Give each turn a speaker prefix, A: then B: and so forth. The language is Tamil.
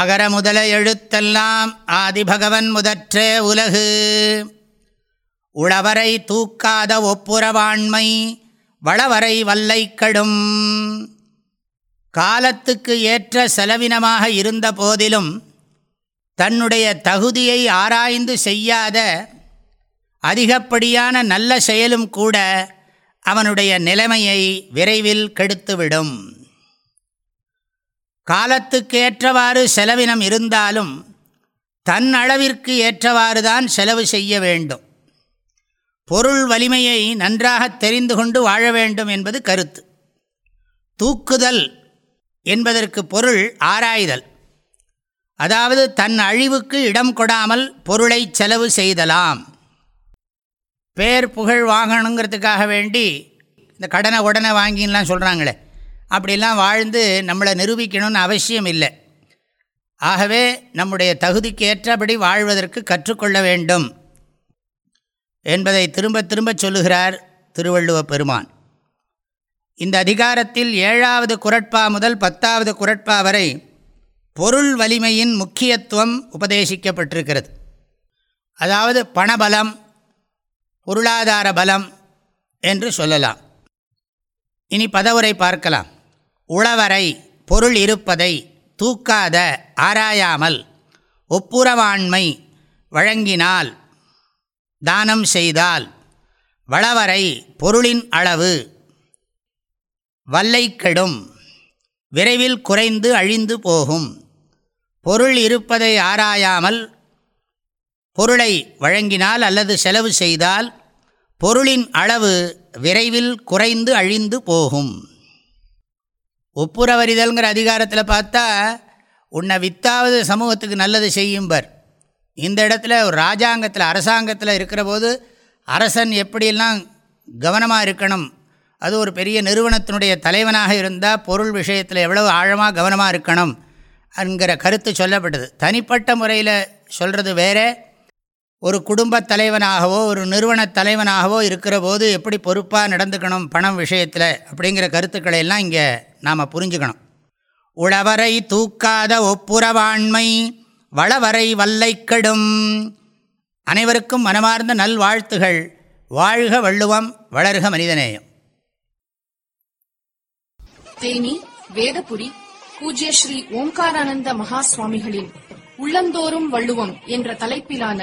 A: அகர முதல எழுத்தெல்லாம் ஆதிபகவன் முதற்றே உலகு உளவரை தூக்காத ஒப்புரவாண்மை வளவரை வல்லை கடும் காலத்துக்கு ஏற்ற செலவினமாக இருந்த போதிலும் தன்னுடைய தகுதியை ஆராய்ந்து செய்யாத அதிகப்படியான நல்ல செயலும் கூட அவனுடைய நிலைமையை விரைவில் கெடுத்துவிடும் காலத்துக்கேற்றவாறு செலவினம் இருந்தாலும் தன் அளவிற்கு ஏற்றவாறு தான் செலவு செய்ய வேண்டும் பொருள் வலிமையை நன்றாக தெரிந்து கொண்டு வாழ வேண்டும் என்பது கருத்து தூக்குதல் என்பதற்கு பொருள் ஆராய்தல் அதாவது தன் அழிவுக்கு இடம் கொடாமல் பொருளை செலவு செய்தலாம் பேர் புகழ் வாங்கணுங்கிறதுக்காக வேண்டி இந்த கடனை உடனே வாங்கின்லாம் சொல்கிறாங்களே அப்படிலாம் வாழ்ந்து நம்மளை நிரூபிக்கணும்னு அவசியம் இல்லை ஆகவே நம்முடைய தகுதிக்கு ஏற்றபடி வாழ்வதற்கு கற்றுக்கொள்ள வேண்டும் என்பதை திரும்ப திரும்ப சொல்லுகிறார் திருவள்ளுவ பெருமான் இந்த அதிகாரத்தில் ஏழாவது குரட்பா முதல் பத்தாவது குரட்பா வரை பொருள் வலிமையின் முக்கியத்துவம் உபதேசிக்கப்பட்டிருக்கிறது அதாவது பணபலம் பொருளாதார பலம் என்று சொல்லலாம் இனி பதவுரை பார்க்கலாம் உளவரை பொருள் இருப்பதை தூக்காத ஆராயாமல் ஒப்புரவாண்மை வழங்கினால் தானம் செய்தால் வளவரை பொருளின் அளவு வல்லை கெடும் விரைவில் குறைந்து அழிந்து போகும் பொருள் இருப்பதை ஆராயாமல் பொருளை வழங்கினால் அல்லது செலவு செய்தால் பொருளின் அளவு விரைவில் குறைந்து அழிந்து போகும் ஒப்புரவறிதல்ங்கிற அதிகாரத்தில் பார்த்தா உன்னை வித்தாவது சமூகத்துக்கு நல்லது செய்யும்பர் இந்த இடத்துல ஒரு ராஜாங்கத்தில் அரசாங்கத்தில் இருக்கிற போது அரசன் எப்படியெல்லாம் கவனமாக இருக்கணும் அது ஒரு பெரிய நிறுவனத்தினுடைய தலைவனாக இருந்தால் பொருள் விஷயத்தில் எவ்வளவு ஆழமாக கவனமாக இருக்கணும் என்கிற கருத்து சொல்லப்பட்டது தனிப்பட்ட முறையில் சொல்கிறது வேறு ஒரு குடும்பத் தலைவனாகவோ ஒரு நிறுவனத் தலைவனாகவோ இருக்கிற போது எப்படி பொறுப்பாக நடந்துக்கணும் பணம் விஷயத்தில் அப்படிங்கிற கருத்துக்களை எல்லாம் இங்கே நாம் புரிஞ்சுக்கணும் உழவரை தூக்காத ஒப்புரவாண்மை வளவரை வல்லை கெடும் அனைவருக்கும் மனமார்ந்த நல்வாழ்த்துகள் வாழ்க வள்ளுவம் வளர்க மனிதநேயம்
B: தேனி வேதபுரி பூஜ்ய ஸ்ரீ ஓம்காரானந்த மகா சுவாமிகளின் உள்ளந்தோறும் வள்ளுவம் என்ற தலைப்பிலான